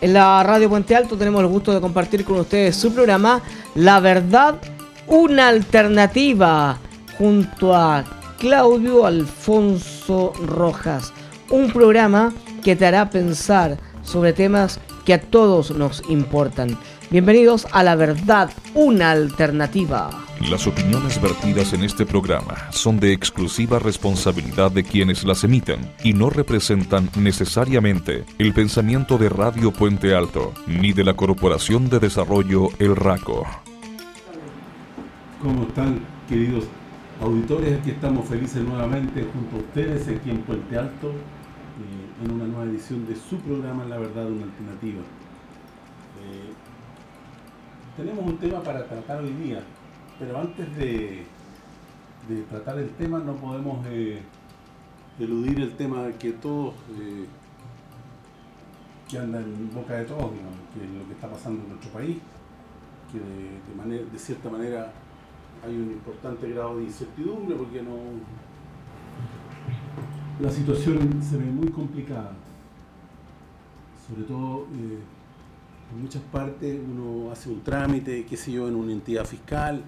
En la Radio Puente Alto tenemos el gusto de compartir con ustedes su programa La Verdad, una alternativa, junto a Claudio Alfonso Rojas. Un programa que te hará pensar sobre temas que a todos nos importan. Bienvenidos a La Verdad, una alternativa. Las opiniones vertidas en este programa son de exclusiva responsabilidad de quienes las emiten y no representan necesariamente el pensamiento de Radio Puente Alto ni de la Corporación de Desarrollo El Raco. ¿Cómo están, queridos auditores? Aquí estamos felices nuevamente junto a ustedes aquí en Puente Alto eh, en una nueva edición de su programa La Verdad, una alternativa. Eh, tenemos un tema para tratar hoy día, pero antes de, tratar el tema no podemos eh, eludir el tema que todos, eh, que anda en boca de todos, que es lo que está pasando en nuestro país, que de, manera, de cierta manera hay un importante grado de incertidumbre porque no la situación se ve muy complicada. Sobre todo eh, en muchas partes uno hace un trámite, qué sé yo, en una entidad fiscal,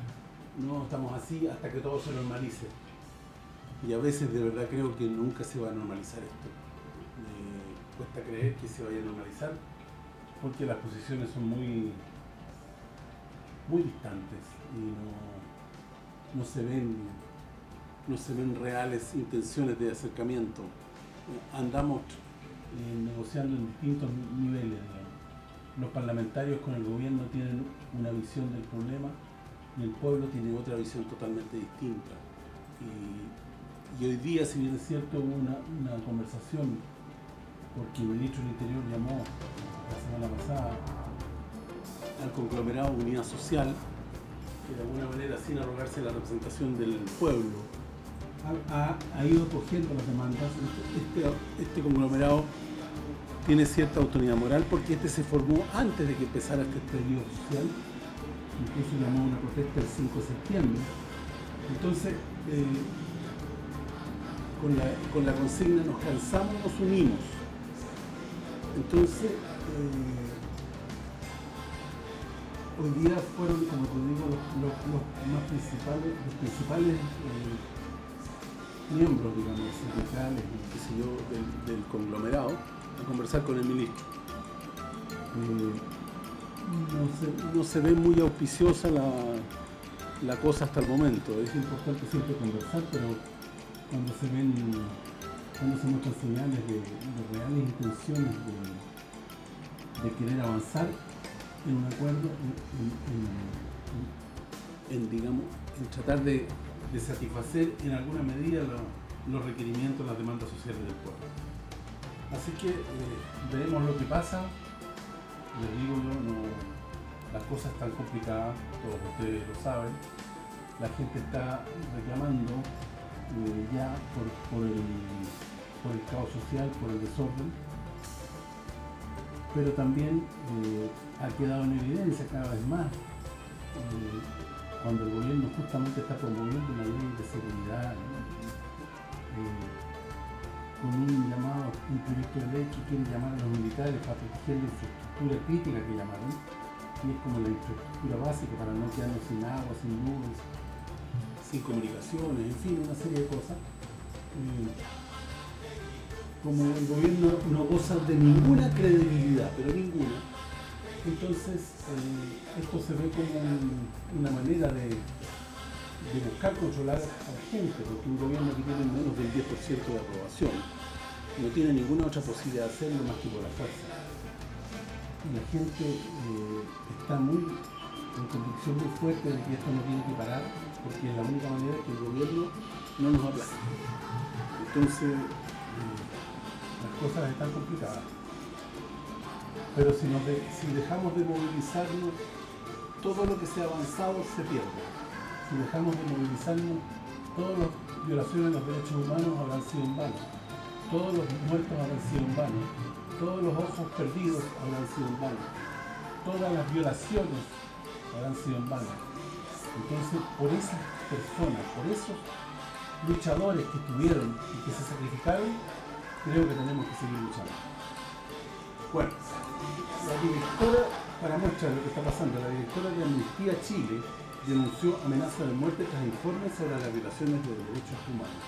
no, estamos así hasta que todo se normalice. Y a veces de verdad creo que nunca se va a normalizar esto. Cuesta creer que se vaya a normalizar porque las posiciones son muy muy distantes y no, se ven no se ven reales intenciones de acercamiento. Andamos eh, negociando en distintos niveles, los parlamentarios con el gobierno tienen una visión del problema el pueblo tiene otra visión totalmente distinta. Y, hoy día, si bien es cierto, hubo una, conversación, porque el ministro del Interior llamó la semana pasada al conglomerado Unidad Social, que de alguna manera, sin arrogarse la representación del pueblo, ha, ido cogiendo las demandas. Este, este conglomerado tiene cierta autoridad moral porque este se formó antes de que empezara este estallido social, incluso llamó una protesta el 5 de septiembre. Entonces, eh, con, la, consigna nos cansamos, nos unimos. Entonces, eh, hoy día fueron, como te digo, los, más principales, los principales eh, miembros, digamos, sindicales qué sé yo, del conglomerado, conversar con el ministro. Eh, no, se, ve muy auspiciosa la, cosa hasta el momento. Es importante siempre conversar, pero cuando se ven, cuando se muestran señales de, reales intenciones de, querer avanzar en un acuerdo, en, digamos, tratar de, satisfacer en alguna medida los requerimientos, las demandas sociales del pueblo. Así que eh, veremos lo que pasa. Les digo yo, las cosas están complicadas, todos ustedes lo saben. La gente está reclamando eh, ya por, el, caos social, por el desorden. Pero también eh, ha quedado en evidencia cada vez más cuando el gobierno justamente está promoviendo una ley de seguridad con un llamado, un proyecto de ley que quiere llamar a los militares para proteger la infraestructura crítica que llamaron, y es como la infraestructura básica para no quedarnos sin agua, sin nubes, sin comunicaciones, en fin, una serie de cosas. Eh, como el gobierno no goza de ninguna credibilidad, pero ninguna, entonces eh, esto se ve como una manera de, de buscar controlar a la gente, porque un gobierno que tiene menos del 10% de aprobación no tiene ninguna otra posibilidad de hacerlo más que por la fuerza. La gente eh, está muy en convicción muy fuerte de que esto no tiene que parar, porque es la única manera que el gobierno no nos aplaste. Entonces, eh, las cosas están complicadas. Pero si, si dejamos de movilizarnos, todo lo que se ha avanzado se pierde si dejamos de movilizarnos, todas las violaciones de los derechos humanos habrán sido en vano. Todos los muertos habrán sido en vano. Todos los ojos perdidos habrán sido en vano. Todas las violaciones habrán sido en vano. Entonces, por esas personas, por esos luchadores que estuvieron y que se sacrificaron, creo que tenemos que seguir luchando. Bueno, la directora, para mostrar lo que está pasando, la directora de Amnistía Chile denunció amenaza de muerte tras informes sobre las violaciones de derechos humanos.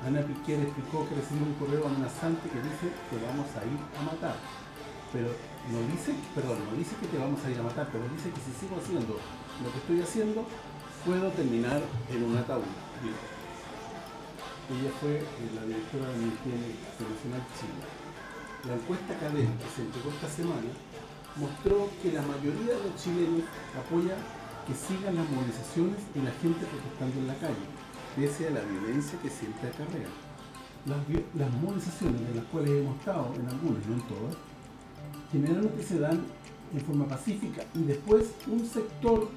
Ana Piquer explicó que recibió un correo amenazante que dice que vamos a ir a matar. Pero no dice, perdón, no dice que te vamos a ir a matar, pero dice que si sigo haciendo lo que estoy haciendo, puedo terminar en un ataúd. Ella fue la directora de Amnistía Internacional Chile. La encuesta CADEM que se entregó esta semana mostró que la mayoría de los chilenos apoya que sigan las movilizaciones y la gente protestando en la calle, pese a la violencia que siempre acarrea. Las, las movilizaciones de las cuales hemos estado, en algunas, no en todas, generalmente se dan en forma pacífica y después un sector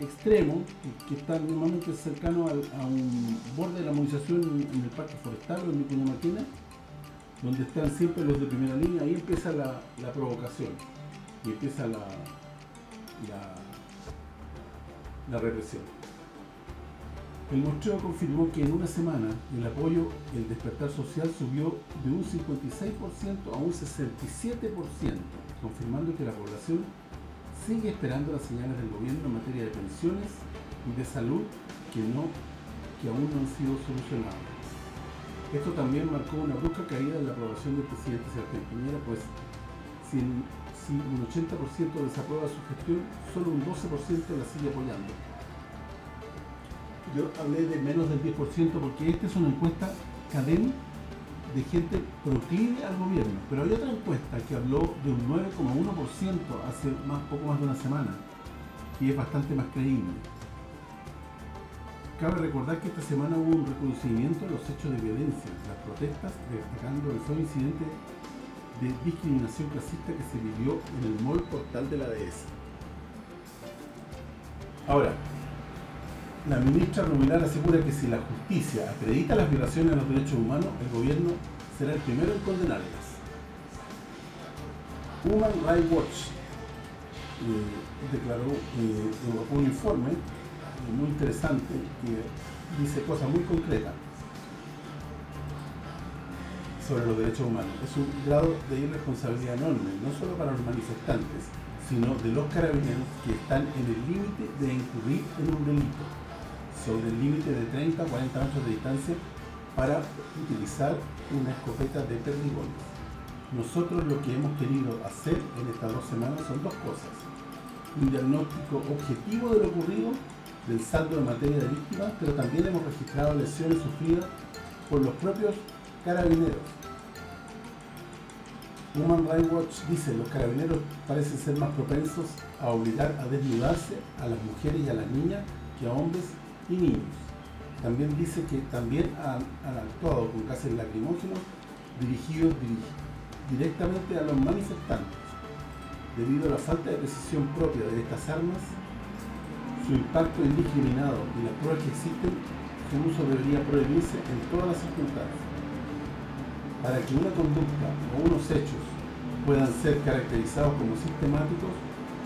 extremo que, está normalmente cercano a un borde de la movilización en, el parque forestal o en Maquina, donde están siempre los de primera línea, ahí empieza la, provocación y empieza la represión. El muestreo confirmó que en una semana el apoyo, el despertar social subió de un 56% a un 67%, confirmando que la población sigue esperando las señales del gobierno en materia de pensiones y de salud que no que aún no han sido solucionadas. Esto también marcó una brusca caída en la aprobación del presidente Sebastián Piñera, pues si, si un 80% desaprueba su gestión, solo un 12% la sigue apoyando yo hablé de menos del 10% porque esta es una encuesta cadena de gente proclive al gobierno. Pero hay otra encuesta que habló de un 9,1% hace más, poco más de una semana y es bastante más creíble. Cabe recordar que esta semana hubo un reconocimiento de los hechos de violencia, las protestas, destacando el feo incidente de discriminación clasista que se vivió en el mall portal de la DS. Ahora, la ministra Rubilar asegura que si la justicia acredita las violaciones a los derechos humanos, el gobierno será el primero en condenarlas. Human Rights Watch eh, declaró eh, un informe muy interesante que dice cosas muy concretas sobre los derechos humanos. Es un grado de irresponsabilidad enorme, no solo para los manifestantes, sino de los carabineros que están en el límite de incurrir en un delito sobre el límite de 30 a 40 metros de distancia para utilizar una escopeta de perdigones. Nosotros lo que hemos querido hacer en estas dos semanas son dos cosas. Un diagnóstico objetivo de lo ocurrido, del saldo en materia de víctimas, pero también hemos registrado lesiones sufridas por los propios carabineros. Human Rights Watch dice los carabineros parecen ser más propensos a obligar a desnudarse a las mujeres y a las niñas que a hombres y niños. También dice que también han, actuado con gases lacrimógenos dirigidos directamente a los manifestantes. Debido a la falta de precisión propia de estas armas, su impacto indiscriminado y las pruebas que existen, su uso debería prohibirse en todas las circunstancias. Para que una conducta o unos hechos puedan ser caracterizados como sistemáticos,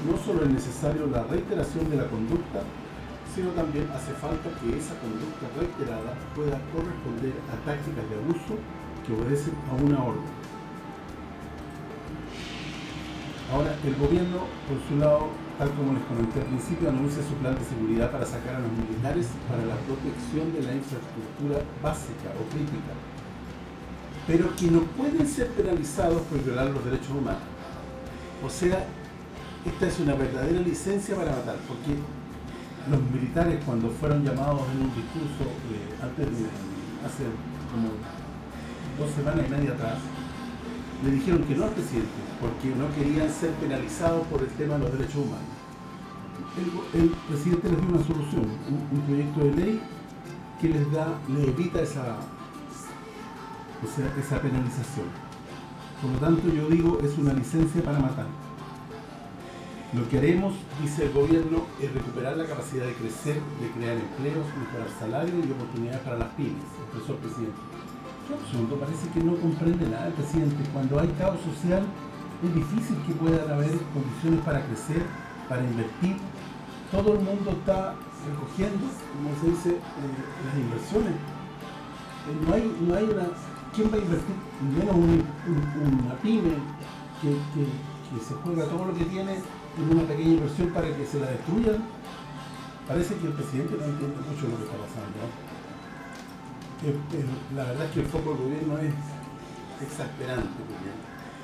no solo es necesario la reiteración de la conducta, sino también hace falta que esa conducta reiterada pueda corresponder a tácticas de abuso que obedecen a una orden. Ahora, el gobierno, por su lado, tal como les comenté al principio, anuncia su plan de seguridad para sacar a los militares para la protección de la infraestructura básica o crítica, pero que no pueden ser penalizados por violar los derechos humanos. O sea, esta es una verdadera licencia para matar, porque los militares cuando fueron llamados en un discurso eh, antes de, hace como dos semanas y media atrás, le dijeron que no al presidente, porque no querían ser penalizados por el tema de los derechos humanos. El, presidente les dio una solución, un, proyecto de ley que les da, les evita esa, esa, esa penalización. Por lo tanto, yo digo, es una licencia para matar. Lo que haremos, dice el gobierno, es recuperar la capacidad de crecer, de crear empleos, mejorar salarios y oportunidades para las pymes, expresó el presidente. Qué absurdo, parece que no comprende nada el presidente. Cuando hay caos social, es difícil que puedan haber condiciones para crecer, para invertir. Todo el mundo está recogiendo, como se dice, eh, las inversiones. Eh, no hay, no hay una... ¿Quién va a invertir? Menos una pyme que, se juega todo lo que tiene en una pequeña inversión para que se la destruyan. Parece que el presidente no entiende mucho lo que está pasando. la verdad es que el foco del gobierno es exasperante, porque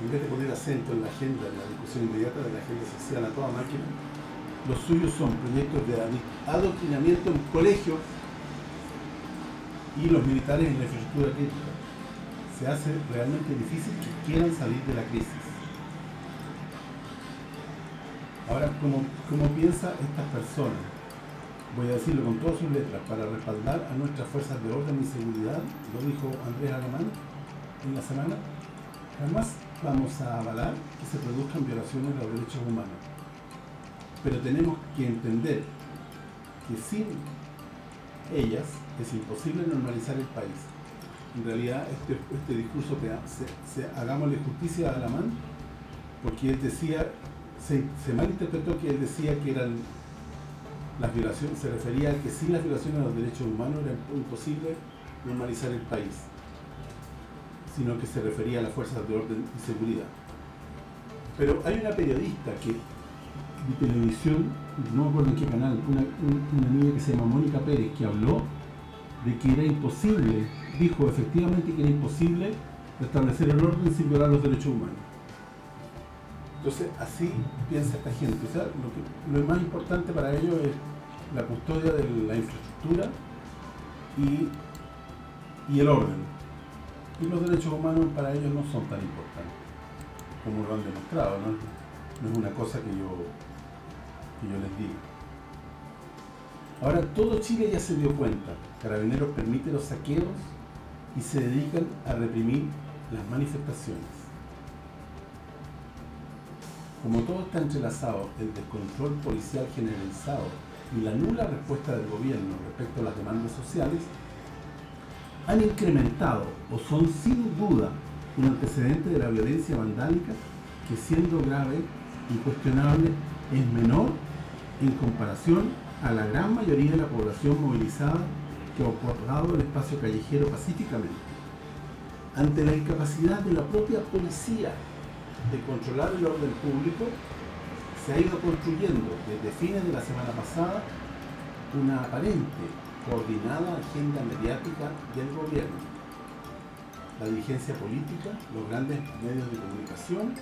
en vez de poner acento en la agenda, en la discusión inmediata de la agenda social a toda máquina, los suyos son proyectos de adoctrinamiento en colegios y los militares en la infraestructura crítica. Se hace realmente difícil que quieran salir de la crisis. Ahora, ¿cómo, cómo piensa estas personas? Voy a decirlo con todas sus letras, para respaldar a nuestras fuerzas de orden y seguridad, lo dijo Andrés Alemán en la semana, jamás vamos a avalar que se produzcan violaciones de los derechos humanos. Pero tenemos que entender que sin ellas es imposible normalizar el país. En realidad, este, este discurso se, hagámosle justicia a Alamán, porque él decía, se, malinterpretó que él decía que eran las violaciones, se refería a que sin las violaciones de los derechos humanos era imposible normalizar el país sino que se refería a las fuerzas de orden y seguridad. Pero hay una periodista que de televisión, no me acuerdo en qué canal, una, niña que se llama Mónica Pérez, que habló de que era imposible, dijo efectivamente que era imposible restablecer el orden sin violar los derechos humanos. Entonces, así piensa esta gente. Lo, más importante para ellos es la custodia de la infraestructura y, y el orden y los derechos humanos para ellos no son tan importantes como lo han demostrado, no, es una cosa que yo, que yo les diga. Ahora todo Chile ya se dio cuenta, Carabineros permite los saqueos y se dedican a reprimir las manifestaciones. Como todo está entrelazado, el descontrol policial generalizado y la nula respuesta del gobierno respecto a las demandas sociales, han incrementado o son sin duda un antecedente de la violencia vandálica que siendo grave, incuestionable, es menor en comparación a la gran mayoría de la población movilizada que ha ocupado el espacio callejero pacíficamente. Ante la incapacidad de la propia policía de controlar el orden público, se ha ido construyendo desde fines de la semana pasada una aparente coordinada agenda mediática del gobierno, la dirigencia política, los grandes medios de comunicación,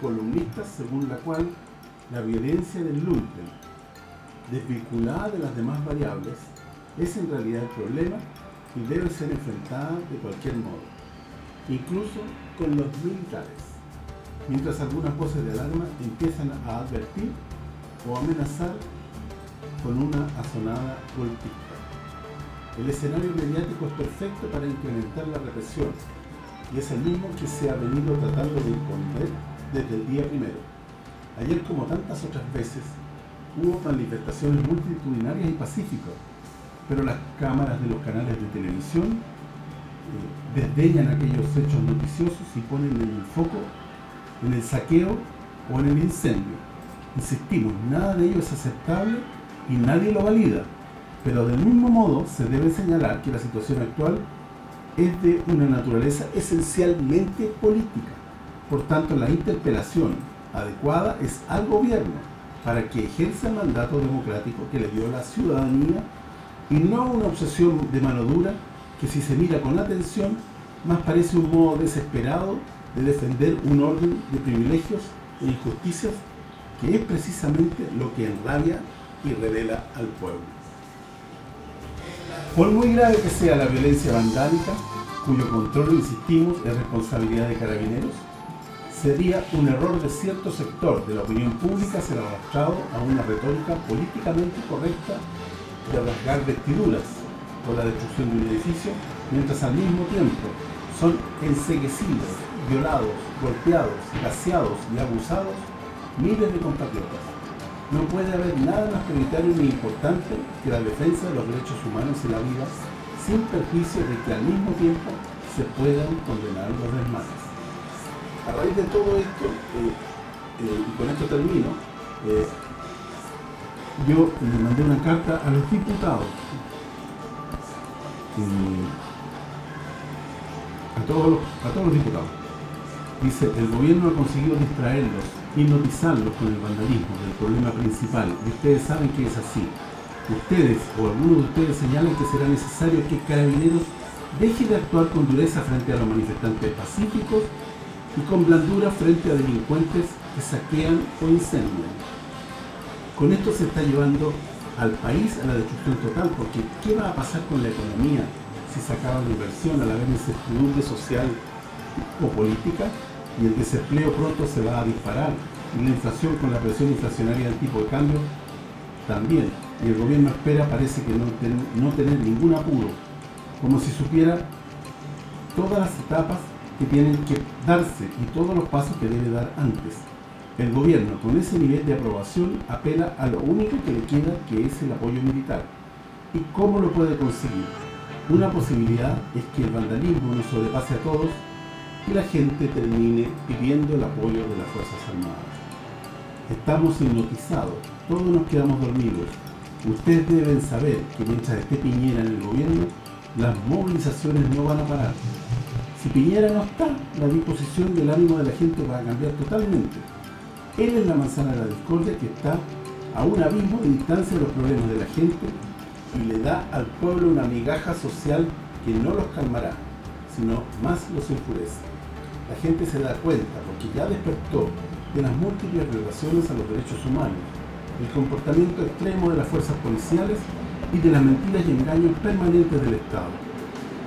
columnistas según la cual la violencia del lumpen, desvinculada de las demás variables, es en realidad el problema y debe ser enfrentada de cualquier modo, incluso con los militares, mientras algunas voces de alarma empiezan a advertir o amenazar con una azonada golpista. El escenario mediático es perfecto para incrementar la represión y es el mismo que se ha venido tratando de imponer desde el día primero. Ayer, como tantas otras veces, hubo manifestaciones multitudinarias y pacíficas, pero las cámaras de los canales de televisión eh, desdeñan aquellos hechos noticiosos y ponen el foco en el saqueo o en el incendio. Insistimos, nada de ello es aceptable y nadie lo valida. Pero del mismo modo se debe señalar que la situación actual es de una naturaleza esencialmente política. Por tanto, la interpelación adecuada es al gobierno para que ejerza el mandato democrático que le dio la ciudadanía y no una obsesión de mano dura que si se mira con atención más parece un modo desesperado de defender un orden de privilegios e injusticias que es precisamente lo que enrabia y revela al pueblo. Por muy grave que sea la violencia vandálica, cuyo control, insistimos, es responsabilidad de carabineros, sería un error de cierto sector de la opinión pública ser arrastrado a una retórica políticamente correcta de rasgar vestiduras por la destrucción de un edificio, mientras al mismo tiempo son enseguecidos, violados, golpeados, gaseados y abusados miles de compatriotas no puede haber nada más prioritario ni importante que la defensa de los derechos humanos y la vida, sin perjuicio de que al mismo tiempo se puedan condenar los desmanes. A raíz de todo esto, eh, eh, y con esto termino, eh, yo le mandé una carta a los diputados, a todos, a todos los diputados, Dice, el gobierno ha conseguido distraerlos, hipnotizarlos con el vandalismo del problema principal. Y ustedes saben que es así. Ustedes o algunos de ustedes señalan que será necesario que Carabineros deje de actuar con dureza frente a los manifestantes pacíficos y con blandura frente a delincuentes que saquean o incendian. Con esto se está llevando al país a la destrucción total, porque ¿qué va a pasar con la economía si se acaba la inversión al haber incertidumbre social o política? Y el desempleo pronto se va a disparar, y la inflación con la presión inflacionaria del tipo de cambio también. Y el gobierno espera, parece que no, no tener ningún apuro, como si supiera todas las etapas que tienen que darse y todos los pasos que debe dar antes. El gobierno, con ese nivel de aprobación, apela a lo único que le queda, que es el apoyo militar. ¿Y cómo lo puede conseguir? Una posibilidad es que el vandalismo nos sobrepase a todos y la gente termine pidiendo el apoyo de las Fuerzas Armadas. Estamos hipnotizados, todos nos quedamos dormidos. Ustedes deben saber que mientras esté Piñera en el gobierno, las movilizaciones no van a parar. Si Piñera no está, la disposición del ánimo de la gente va a cambiar totalmente. Él es la manzana de la discordia que está a un abismo de distancia de los problemas de la gente y le da al pueblo una migaja social que no los calmará, sino más los enfurece. La gente se da cuenta, porque ya despertó, de las múltiples violaciones a los derechos humanos, el comportamiento extremo de las fuerzas policiales y de las mentiras y engaños permanentes del Estado.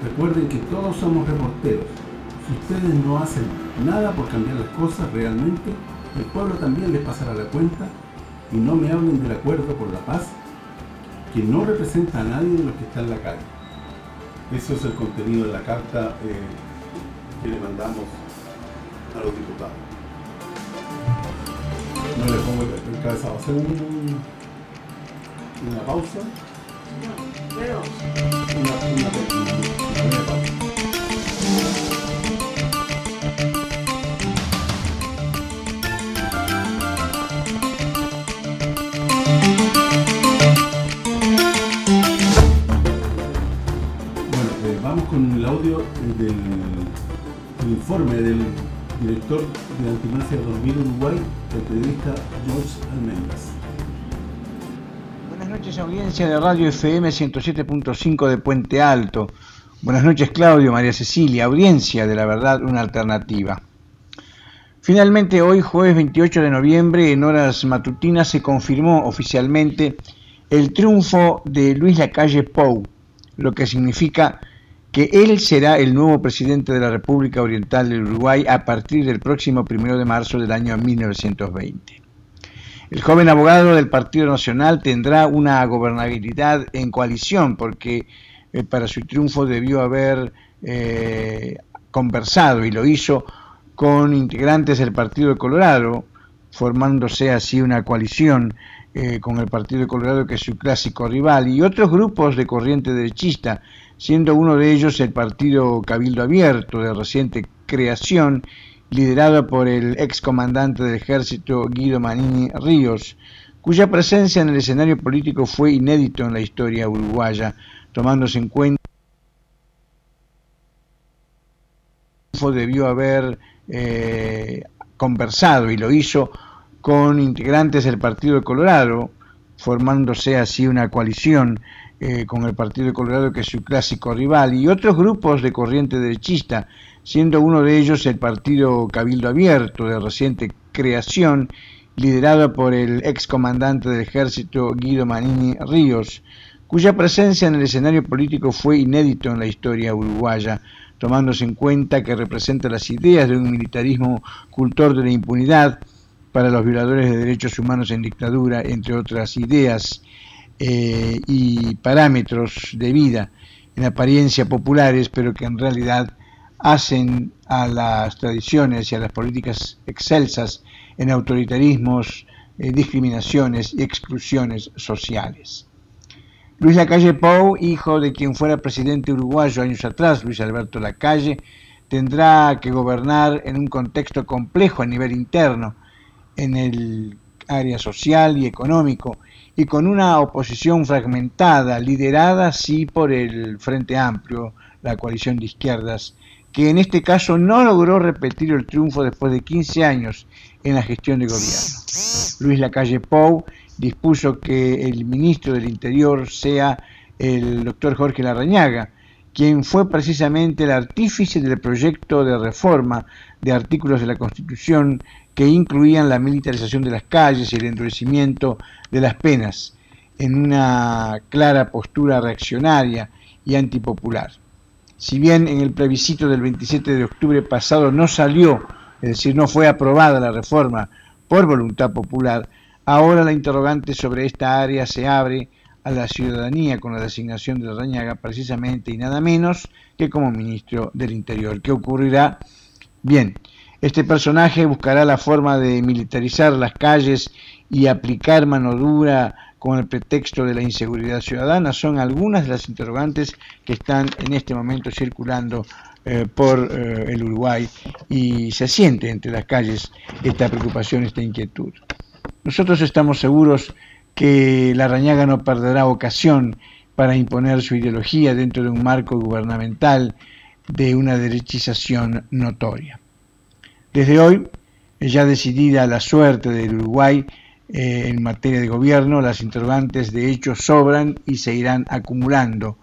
Recuerden que todos somos reporteros. Si ustedes no hacen nada por cambiar las cosas realmente, el pueblo también les pasará la cuenta y no me hablen del acuerdo por la paz que no representa a nadie de los que está en la calle. Eso es el contenido de la carta eh, que le mandamos a los diputados. No le pongo el cabezado. Hacer un, una pausa. Bueno, con el audio del, informe del director de Antimacia Dormir Uruguay, el periodista George Almendas. Buenas noches, audiencia de Radio FM 107.5 de Puente Alto. Buenas noches, Claudio, María Cecilia, audiencia de la verdad, una alternativa. Finalmente, hoy, jueves 28 de noviembre, en horas matutinas, se confirmó oficialmente el triunfo de Luis Lacalle Pou, lo que significa que él será el nuevo presidente de la República Oriental del Uruguay a partir del próximo primero de marzo del año 1920. El joven abogado del Partido Nacional tendrá una gobernabilidad en coalición porque eh, para su triunfo debió haber eh, conversado y lo hizo con integrantes del Partido de Colorado, formándose así una coalición eh, con el Partido de Colorado que es su clásico rival y otros grupos de corriente derechista, siendo uno de ellos el Partido Cabildo Abierto de reciente creación liderado por el ex comandante del ejército Guido Manini Ríos, cuya presencia en el escenario político fue inédito en la historia uruguaya, tomándose en cuenta debió haber eh, conversado y lo hizo con integrantes del Partido de Colorado, formándose así una coalición eh, con el Partido Colorado que es su clásico rival y otros grupos de corriente derechista, siendo uno de ellos el Partido Cabildo Abierto de reciente creación, liderado por el ex comandante del ejército Guido Manini Ríos, cuya presencia en el escenario político fue inédito en la historia uruguaya, tomándose en cuenta que representa las ideas de un militarismo cultor de la impunidad para los violadores de derechos humanos en dictadura, entre otras ideas eh, y parámetros de vida en apariencia populares, pero que en realidad hacen a las tradiciones y a las políticas excelsas en autoritarismos, eh, discriminaciones y exclusiones sociales. Luis Lacalle Pou, hijo de quien fuera presidente uruguayo años atrás, Luis Alberto Lacalle, tendrá que gobernar en un contexto complejo a nivel interno, en el área social y económico, y con una oposición fragmentada, liderada sí por el Frente Amplio, la coalición de izquierdas, que en este caso no logró repetir el triunfo después de 15 años en la gestión de gobierno. Luis Lacalle Pou dispuso que el ministro del Interior sea el doctor Jorge Larrañaga, quien fue precisamente el artífice del proyecto de reforma de artículos de la Constitución que incluían la militarización de las calles y el endurecimiento de las penas, en una clara postura reaccionaria y antipopular. Si bien en el plebiscito del 27 de octubre pasado no salió, es decir, no fue aprobada la reforma por voluntad popular, ahora la interrogante sobre esta área se abre a la ciudadanía con la designación de Rañaga precisamente y nada menos que como ministro del Interior. ¿Qué ocurrirá? Bien, este personaje buscará la forma de militarizar las calles y aplicar mano dura con el pretexto de la inseguridad ciudadana son algunas de las interrogantes que están en este momento circulando eh, por eh, el Uruguay y se siente entre las calles esta preocupación, esta inquietud. Nosotros estamos seguros que la Rañaga no perderá ocasión para imponer su ideología dentro de un marco gubernamental de una derechización notoria. Desde hoy, ya decidida la suerte del Uruguay eh, en materia de gobierno, las interrogantes de hecho sobran y se irán acumulando.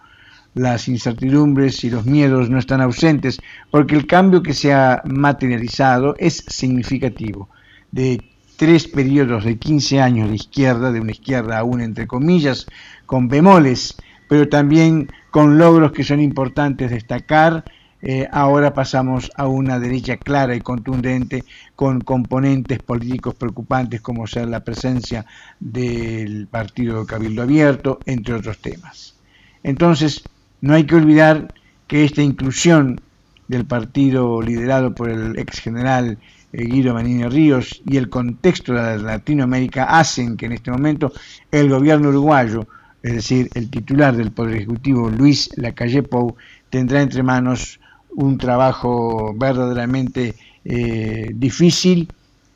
Las incertidumbres y los miedos no están ausentes porque el cambio que se ha materializado es significativo. De tres periodos de 15 años de izquierda, de una izquierda aún entre comillas, con bemoles, pero también con logros que son importantes destacar, eh, ahora pasamos a una derecha clara y contundente con componentes políticos preocupantes como ser la presencia del Partido Cabildo Abierto, entre otros temas. Entonces, no hay que olvidar que esta inclusión del partido liderado por el ex general eh, Guido Manini Ríos y el contexto de Latinoamérica hacen que en este momento el gobierno uruguayo, es decir, el titular del Poder Ejecutivo, Luis Lacalle Pou, tendrá entre manos un trabajo verdaderamente eh, difícil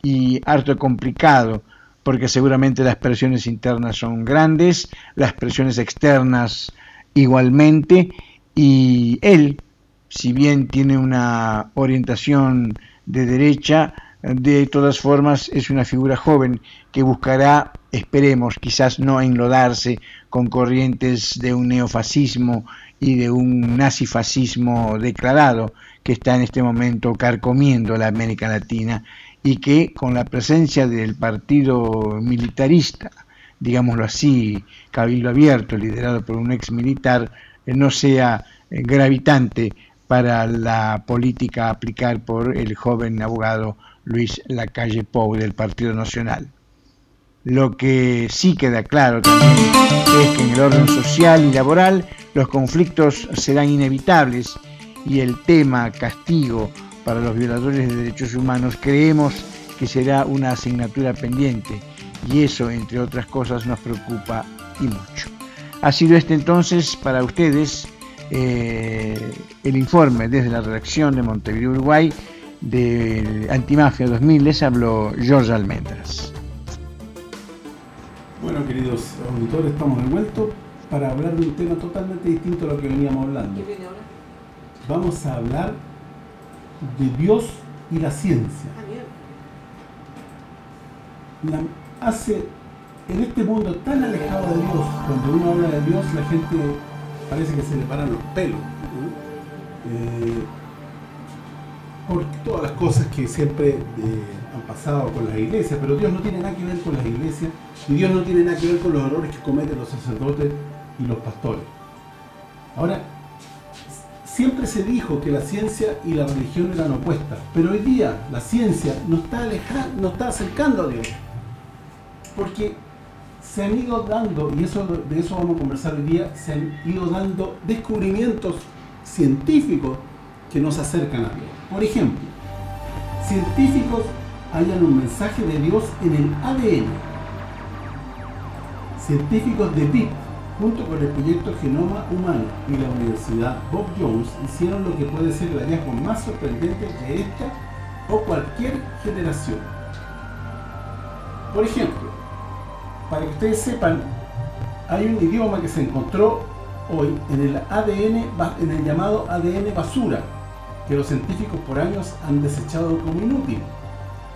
y harto complicado, porque seguramente las presiones internas son grandes, las presiones externas igualmente, y él, si bien tiene una orientación de derecha, de todas formas es una figura joven que buscará, esperemos, quizás no enlodarse con corrientes de un neofascismo y de un nazifascismo declarado que está en este momento carcomiendo la América Latina y que con la presencia del partido militarista, digámoslo así, Cabildo Abierto, liderado por un ex militar, eh, no sea eh, gravitante para la política a aplicar por el joven abogado Luis Lacalle Pou del Partido Nacional. Lo que sí queda claro también es que en el orden social y laboral los conflictos serán inevitables y el tema castigo para los violadores de derechos humanos creemos que será una asignatura pendiente y eso, entre otras cosas, nos preocupa y mucho. Ha sido este entonces para ustedes eh, el informe desde la redacción de Montevideo, Uruguay, de Antimafia 2000. Les habló George Almendras. Bueno, queridos auditores, estamos de vuelta para hablar de un tema totalmente distinto a lo que veníamos hablando. Vamos a hablar de Dios y la ciencia. Ah, hace en este mundo tan alejado de Dios, cuando uno habla de Dios, la gente parece que se le paran los pelos. Eh, por todas las cosas que siempre eh, con las iglesias, pero Dios no tiene nada que ver con las iglesias y Dios no tiene nada que ver con los errores que cometen los sacerdotes y los pastores. Ahora, siempre se dijo que la ciencia y la religión eran opuestas, pero hoy día la ciencia nos está alejando, nos está acercando a Dios. Porque se han ido dando, y eso de eso vamos a conversar hoy día, se han ido dando descubrimientos científicos que nos acercan a Dios. Por ejemplo, científicos hallan un mensaje de Dios en el ADN. Científicos de BIP, junto con el proyecto Genoma Humano y la Universidad Bob Jones, hicieron lo que puede ser el hallazgo más sorprendente de esta o cualquier generación. Por ejemplo, para que ustedes sepan, hay un idioma que se encontró hoy en el ADN, en el llamado ADN basura, que los científicos por años han desechado como inútil.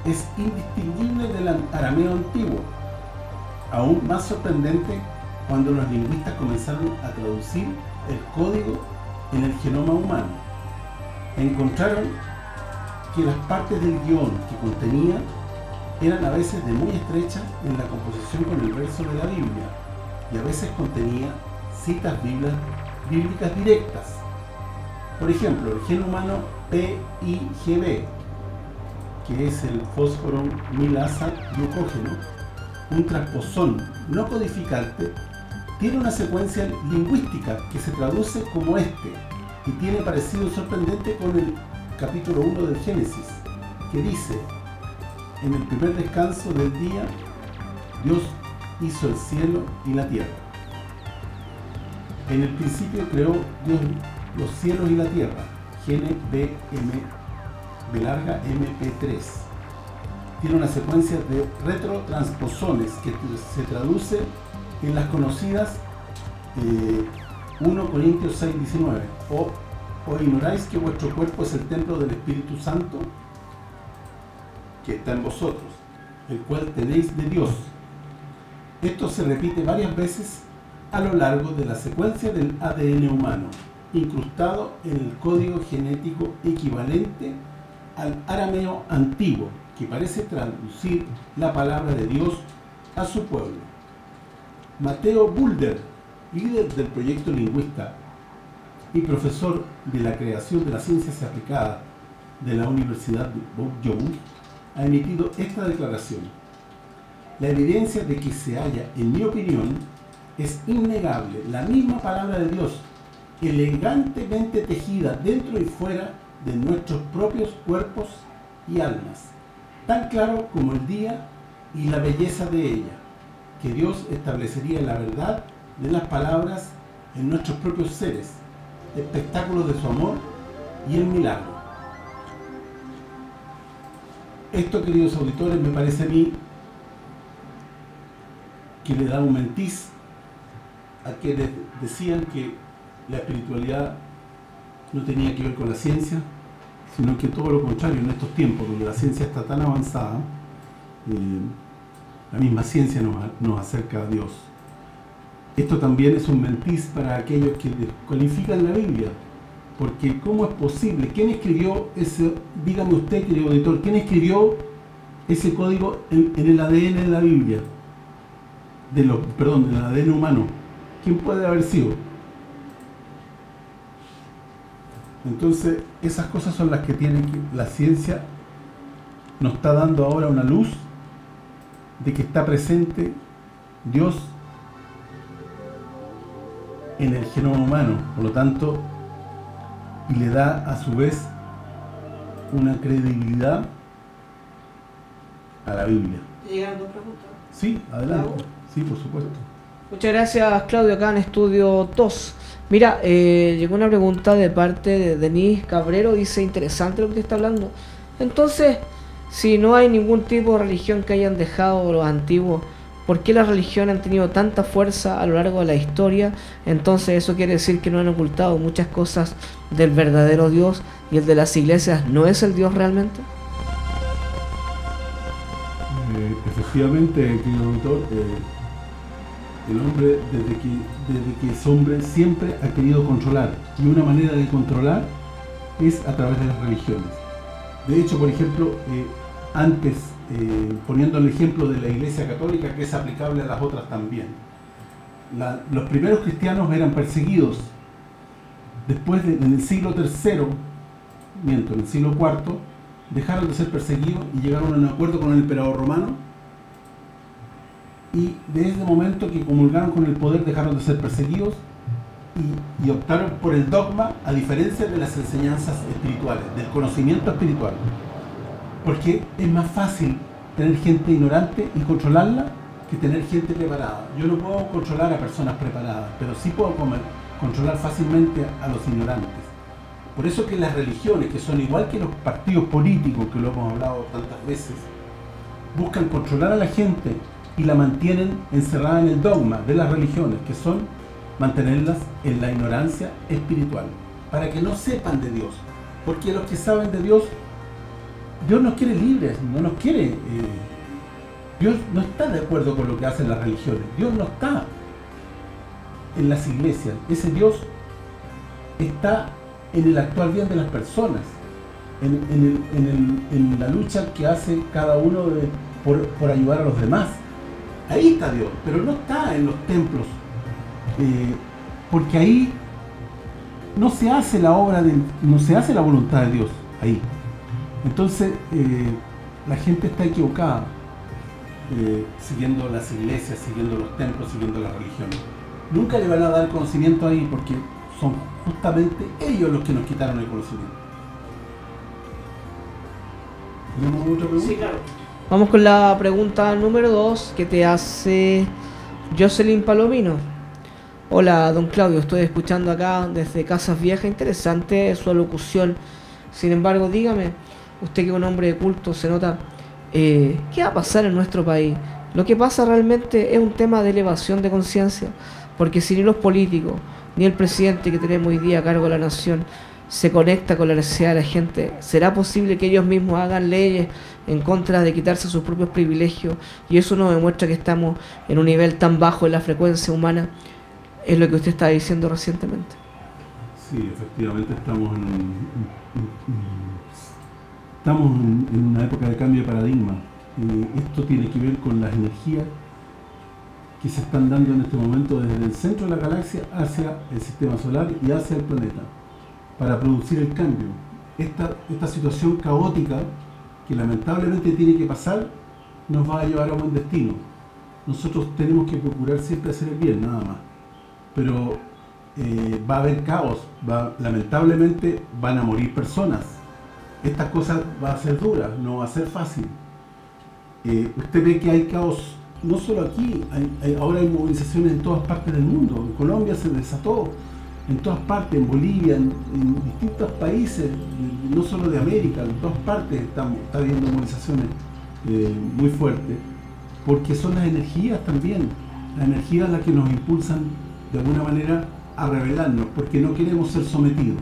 Es indistinguible del arameo antiguo. Aún más sorprendente cuando los lingüistas comenzaron a traducir el código en el genoma humano. Encontraron que las partes del guion que contenía eran a veces de muy estrecha en la composición con el verso de la Biblia y a veces contenía citas bíblicas directas. Por ejemplo, el gen humano PIGB, que es el fósforo milasa glucógeno, un transposón no codificante, tiene una secuencia lingüística que se traduce como este y tiene parecido sorprendente con el capítulo 1 del Génesis, que dice, en el primer descanso del día, Dios hizo el cielo y la tierra. En el principio creó Dios los cielos y la tierra, GNBM, B larga MP3. Tiene una secuencia de retrotransposones que se traduce en las conocidas 1 eh, Corintios 6, 19 o ¿O ignoráis que vuestro cuerpo es el templo del Espíritu Santo que está en vosotros, el cual tenéis de Dios? Esto se repite varias veces a lo largo de la secuencia del ADN humano, incrustado en el código genético equivalente al arameo antiguo, que parece traducir la palabra de Dios a su pueblo. Mateo Bulder, líder del proyecto lingüista y profesor de la creación de las ciencias aplicadas de la Universidad de Bob ha emitido esta declaración. La evidencia de que se halla, en mi opinión, es innegable. La misma palabra de Dios, elegantemente tejida dentro y fuera de nuestros propios cuerpos y almas, tan claro como el día y la belleza de ella, que Dios establecería la verdad de las palabras en nuestros propios seres, espectáculos de su amor y el milagro. Esto, queridos auditores, me parece a mí que le da un mentiz a quienes decían que la espiritualidad no tenía que ver con la ciencia, sino que todo lo contrario, en estos tiempos donde la ciencia está tan avanzada, eh, la misma ciencia nos, nos acerca a Dios. Esto también es un mentiz para aquellos que descualifican la Biblia. Porque ¿cómo es posible? ¿Quién escribió ese, dígame usted, querido auditor, quién escribió ese código en, el ADN de la Biblia? De lo, perdón, del ADN humano. ¿Quién puede haber sido? Entonces, esas cosas son las que tiene que, la ciencia nos está dando ahora una luz de que está presente Dios en el genoma humano, por lo tanto, y le da a su vez una credibilidad a la Biblia. ¿Llegan dos preguntas? Sí, adelante. Sí, por supuesto. Muchas gracias, Claudio, acá en Estudio 2. Mira, eh, llegó una pregunta de parte de Denise Cabrero, dice, interesante lo que está hablando. Entonces, si no hay ningún tipo de religión que hayan dejado los antiguos, ¿Por qué las religiones han tenido tanta fuerza a lo largo de la historia? Entonces eso quiere decir que no han ocultado muchas cosas del verdadero Dios y el de las iglesias no es el Dios realmente. Eh, efectivamente, querido doctor, eh, el hombre desde que, desde que es hombre siempre ha querido controlar y una manera de controlar es a través de las religiones. De hecho, por ejemplo, eh, antes eh, poniendo el ejemplo de la Iglesia Católica, que es aplicable a las otras también. los primeros cristianos eran perseguidos. Después, en el siglo III, miento, en el siglo IV, dejaron de ser perseguidos y llegaron a un acuerdo con el emperador romano. Y desde ese momento que comulgaron con el poder, dejaron de ser perseguidos y, y optaron por el dogma, a diferencia de las enseñanzas espirituales, del conocimiento espiritual porque es más fácil tener gente ignorante y controlarla que tener gente preparada. Yo no puedo controlar a personas preparadas, pero sí puedo controlar fácilmente a los ignorantes. Por eso que las religiones, que son igual que los partidos políticos, que lo hemos hablado tantas veces, buscan controlar a la gente y la mantienen encerrada en el dogma de las religiones, que son mantenerlas en la ignorancia espiritual, para que no sepan de Dios, Porque los que saben de Dios, Dios nos quiere libres, no nos quiere... Eh, Dios no está de acuerdo con lo que hacen las religiones. Dios no está en las iglesias. Ese Dios está en el actual bien de las personas. En, la lucha que hace cada uno por, ayudar a los demás. Ahí está Dios, pero no está en los templos. Eh, porque ahí no se hace la obra, de, no se hace la voluntad de Dios. Ahí. Entonces, eh, la gente está equivocada. Eh, siguiendo las iglesias, siguiendo los templos, siguiendo las religiones. Nunca le van a dar conocimiento ahí porque son justamente ellos los que nos quitaron el conocimiento. ¿Tenemos otra pregunta? Vamos con la pregunta número 2 que te hace Jocelyn Palomino. Hola, don Claudio, estoy escuchando acá desde Casas Viejas, interesante su alocución. Sin embargo, dígame, usted que es un hombre de culto, se nota eh, ¿qué va a pasar en nuestro país? Lo que pasa realmente es un tema de elevación de conciencia, porque si ni los políticos, ni el presidente que tenemos hoy día a cargo de la nación se conecta con la necesidad de la gente, ¿será posible que ellos mismos hagan leyes en contra de quitarse sus propios privilegios? Y eso nos demuestra que estamos en un nivel tan bajo en la frecuencia humana, es lo que usted estaba diciendo recientemente. Sí, efectivamente estamos en, Estamos en, una época de cambio de paradigma. esto tiene que ver con las energías que se están dando en este momento desde el centro de la galaxia hacia el sistema solar y hacia el planeta para producir el cambio. Esta, esta situación caótica que lamentablemente tiene que pasar nos va a llevar a buen destino. Nosotros tenemos que procurar siempre hacer el bien, nada más. Pero eh, va a haber caos, va, lamentablemente van a morir personas esta cosa va a ser dura, no va a ser fácil. Eh, usted ve que hay caos, no solo aquí, ahora hay movilizaciones en todas partes del mundo. En Colombia se desató, en todas partes, en Bolivia, en, distintos países, no solo de América, en todas partes está, está habiendo movilizaciones eh, muy fuertes, porque son las energías también, las energías las que nos impulsan de alguna manera a rebelarnos, porque no queremos ser sometidos.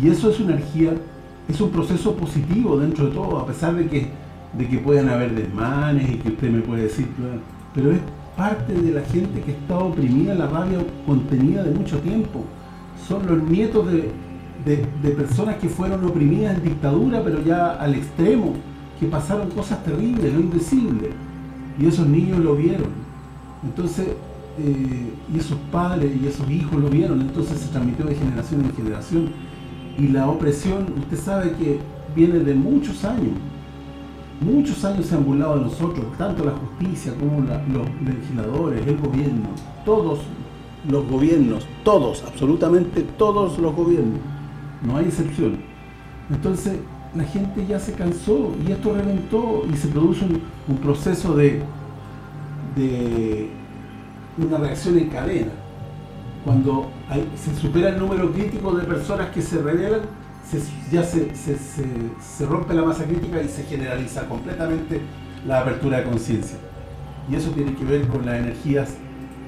Y eso es una energía es un proceso positivo dentro de todo, a pesar de que, de que puedan haber desmanes y que usted me puede decir, pero es parte de la gente que está oprimida la rabia contenida de mucho tiempo. Son los nietos de, personas que fueron oprimidas en dictadura, pero ya al extremo, que pasaron cosas terribles, lo indecible. Y esos niños lo vieron. Entonces, eh, y esos padres y esos hijos lo vieron, entonces se transmitió de generación en generación y la opresión, usted sabe que viene de muchos años. Muchos años se han burlado de nosotros, tanto la justicia como los legisladores, el gobierno, todos los gobiernos, todos, absolutamente todos los gobiernos, no hay excepción. Entonces, la gente ya se cansó y esto reventó y se produce un, proceso de, de una reacción en cadena cuando se supera el número crítico de personas que se revelan, ya se, rompe la masa crítica y se generaliza completamente la apertura de conciencia. Y eso tiene que ver con las energías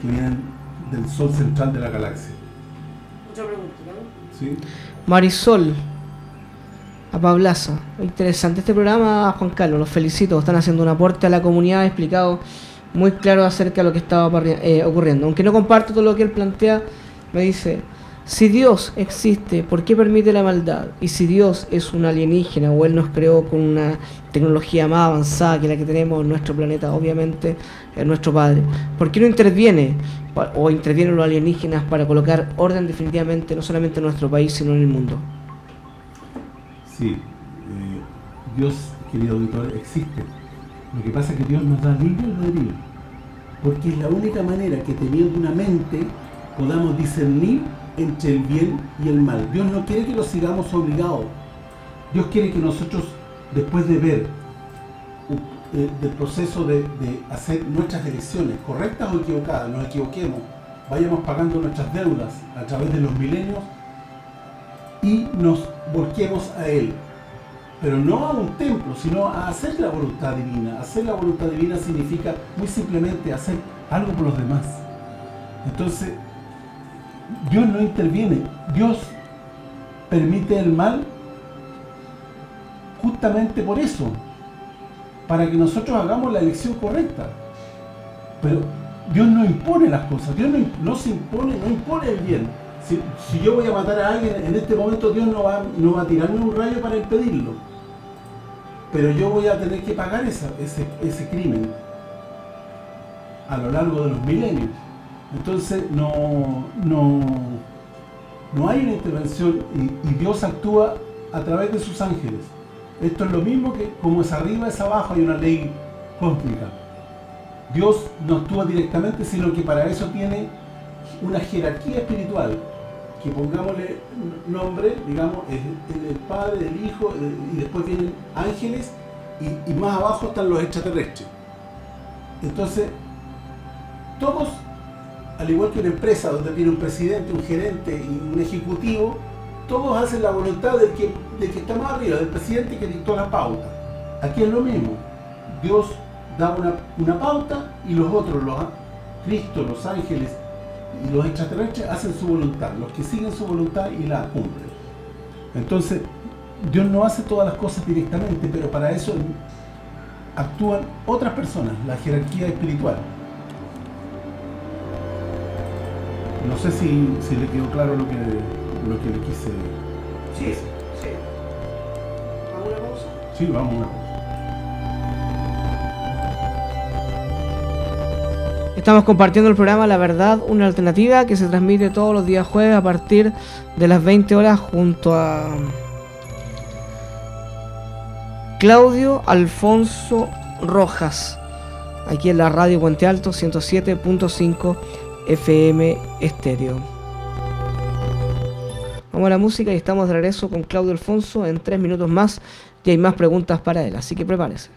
que vienen del sol central de la galaxia. Mucha pregunta, ¿no? ¿Sí? Marisol, a Pablaza. Interesante este programa, Juan Carlos, los felicito. Están haciendo un aporte a la comunidad, explicado muy claro acerca de lo que estaba eh, ocurriendo. Aunque no comparto todo lo que él plantea, me dice, si Dios existe, ¿por qué permite la maldad? Y si Dios es un alienígena o Él nos creó con una tecnología más avanzada que la que tenemos en nuestro planeta, obviamente, es nuestro Padre, ¿por qué no interviene o intervienen los alienígenas para colocar orden definitivamente no solamente en nuestro país, sino en el mundo? Sí, eh, Dios, querido auditor, existe lo que pasa es que Dios nos da libre albedrío. Porque es la única manera que teniendo una mente podamos discernir entre el bien y el mal. Dios no quiere que lo sigamos obligados. Dios quiere que nosotros, después de ver el eh, proceso de, hacer nuestras elecciones, correctas o equivocadas, nos equivoquemos, vayamos pagando nuestras deudas a través de los milenios y nos volquemos a Él pero no a un templo, sino a hacer la voluntad divina. Hacer la voluntad divina significa muy simplemente hacer algo por los demás. Entonces, Dios no interviene. Dios permite el mal justamente por eso, para que nosotros hagamos la elección correcta. Pero Dios no impone las cosas, Dios no, se impone, no impone el bien. Si, yo voy a matar a alguien, en este momento Dios no va, no va a tirarme un rayo para impedirlo. Pero yo voy a tener que pagar ese, ese crimen a lo largo de los milenios. Entonces no, no, no hay una intervención y, Dios actúa a través de sus ángeles. Esto es lo mismo que como es arriba es abajo, hay una ley cósmica. Dios no actúa directamente, sino que para eso tiene una jerarquía espiritual, que pongámosle nombre, digamos, el, el Padre, el Hijo, y después vienen ángeles, y, y más abajo están los extraterrestres. Entonces, todos al igual que una empresa donde tiene un presidente, un gerente y un ejecutivo, todos hacen la voluntad del que, que está más arriba, del presidente que dictó la pauta. Aquí es lo mismo. Dios da una, pauta y los otros, los Cristo, los ángeles y los extraterrestres hacen su voluntad, los que siguen su voluntad y la cumplen. Entonces, Dios no hace todas las cosas directamente, pero para eso actúan otras personas, la jerarquía espiritual. No sé si, si le quedó claro lo que, lo que le quise Sí, sí. ¿Vamos a una pausa? Sí, vamos a una pausa. Estamos compartiendo el programa La Verdad, una alternativa que se transmite todos los días jueves a partir de las 20 horas junto a Claudio Alfonso Rojas, aquí en la radio Puente Alto 107.5 FM Estéreo. Vamos a la música y estamos de regreso con Claudio Alfonso en tres minutos más y hay más preguntas para él, así que prepárese.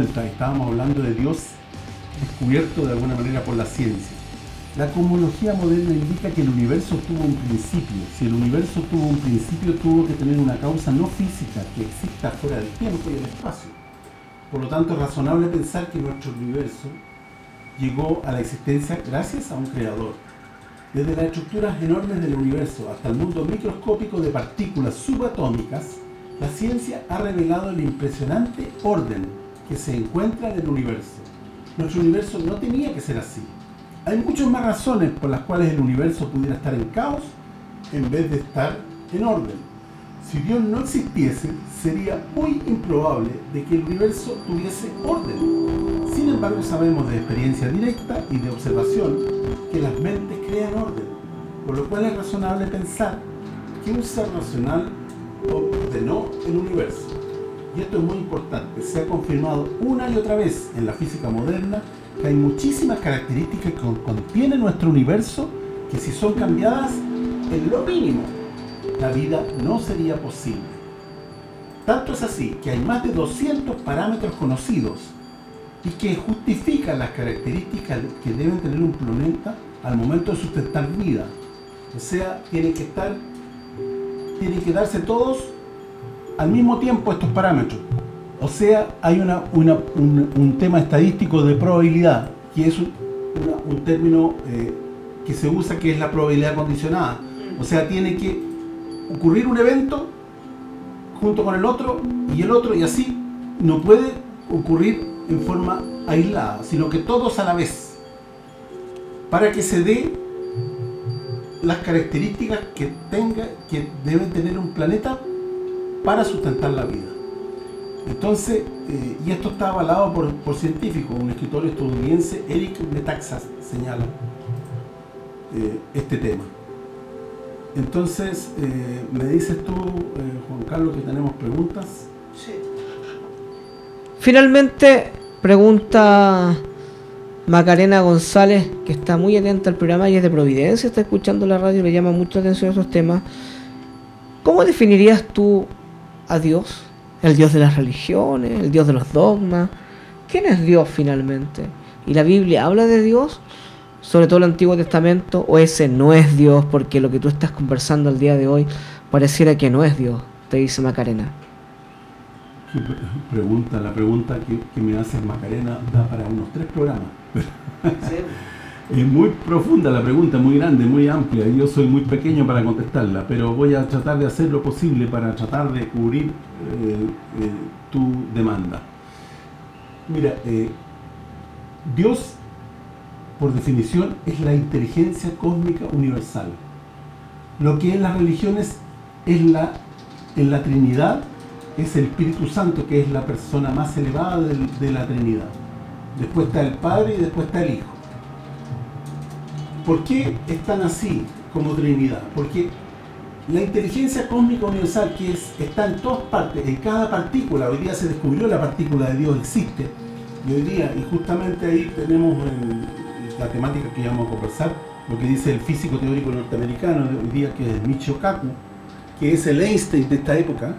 Estábamos hablando de Dios descubierto de alguna manera por la ciencia. La cosmología moderna indica que el universo tuvo un principio. Si el universo tuvo un principio, tuvo que tener una causa no física que exista fuera del tiempo y el espacio. Por lo tanto, es razonable pensar que nuestro universo llegó a la existencia gracias a un creador. Desde las estructuras enormes del universo hasta el mundo microscópico de partículas subatómicas, la ciencia ha revelado el impresionante orden se encuentra en el universo. Nuestro universo no tenía que ser así. Hay muchas más razones por las cuales el universo pudiera estar en caos en vez de estar en orden. Si Dios no existiese, sería muy improbable de que el universo tuviese orden. Sin embargo, sabemos de experiencia directa y de observación que las mentes crean orden, por lo cual es razonable pensar que un ser racional ordenó el universo. Y esto es muy importante, se ha confirmado una y otra vez en la física moderna que hay muchísimas características que contiene nuestro universo que si son cambiadas en lo mínimo, la vida no sería posible. Tanto es así que hay más de 200 parámetros conocidos y que justifican las características que deben tener un planeta al momento de sustentar vida. O sea, tienen que estar, tienen que darse todos al mismo tiempo estos parámetros. O sea, hay una, un, tema estadístico de probabilidad, que es un, término eh, que se usa que es la probabilidad condicionada. O sea, tiene que ocurrir un evento junto con el otro y el otro y así no puede ocurrir en forma aislada, sino que todos a la vez. Para que se dé las características que tenga que debe tener un planeta para sustentar la vida. Entonces, eh, y esto está avalado por, por científicos, un escritor estadounidense, Eric Metaxas, señala eh, este tema. Entonces, eh, me dices tú, Juan Carlos, que tenemos preguntas. Sí. Finalmente, pregunta Macarena González, que está muy atenta al programa y es de Providencia, está escuchando la radio y le llama mucha atención a esos temas. ¿Cómo definirías tú a Dios, el Dios de las religiones, el Dios de los dogmas. ¿Quién es Dios finalmente? ¿Y la Biblia habla de Dios? Sobre todo el Antiguo Testamento, o ese no es Dios, porque lo que tú estás conversando el día de hoy pareciera que no es Dios, te dice Macarena. Pregunta, la pregunta que, que me hace Macarena da para unos tres programas. ¿Sí? Es muy profunda la pregunta, muy grande, muy amplia, yo soy muy pequeño para contestarla, pero voy a tratar de hacer lo posible para tratar de cubrir eh, eh, tu demanda. Mira, eh, Dios, por definición, es la inteligencia cósmica universal. Lo que en las religiones es la, en la Trinidad, es el Espíritu Santo, que es la persona más elevada de la Trinidad. Después está el Padre y después está el Hijo ¿Por qué están así como Trinidad? Porque la inteligencia cósmica universal que es, está en todas partes, en cada partícula, hoy día se descubrió la partícula de Dios existe, y hoy día, y justamente ahí tenemos la temática que vamos a conversar, lo que dice el físico teórico norteamericano de hoy día, que es Michio Kaku, que es el Einstein de esta época,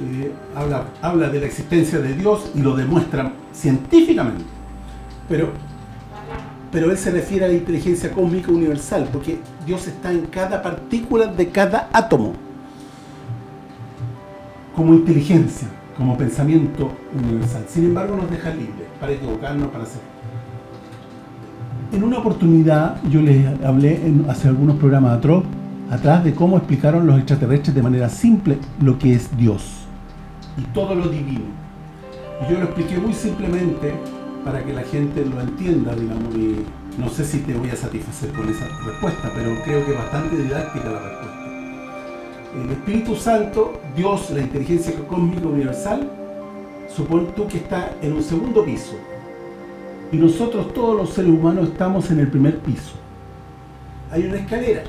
eh, habla, habla de la existencia de Dios y lo demuestra científicamente. Pero pero él se refiere a la inteligencia cósmica universal, porque Dios está en cada partícula de cada átomo, como inteligencia, como pensamiento universal. Sin embargo, nos deja libres para equivocarnos, para hacer. En una oportunidad, yo les hablé hace algunos programas atrás de cómo explicaron los extraterrestres de manera simple lo que es Dios y todo lo divino. Y yo lo expliqué muy simplemente para que la gente lo entienda, digamos, y no sé si te voy a satisfacer con esa respuesta, pero creo que es bastante didáctica la respuesta. El Espíritu Santo, Dios, la inteligencia cósmica universal, supone tú que está en un segundo piso. Y nosotros, todos los seres humanos, estamos en el primer piso. Hay una escalera.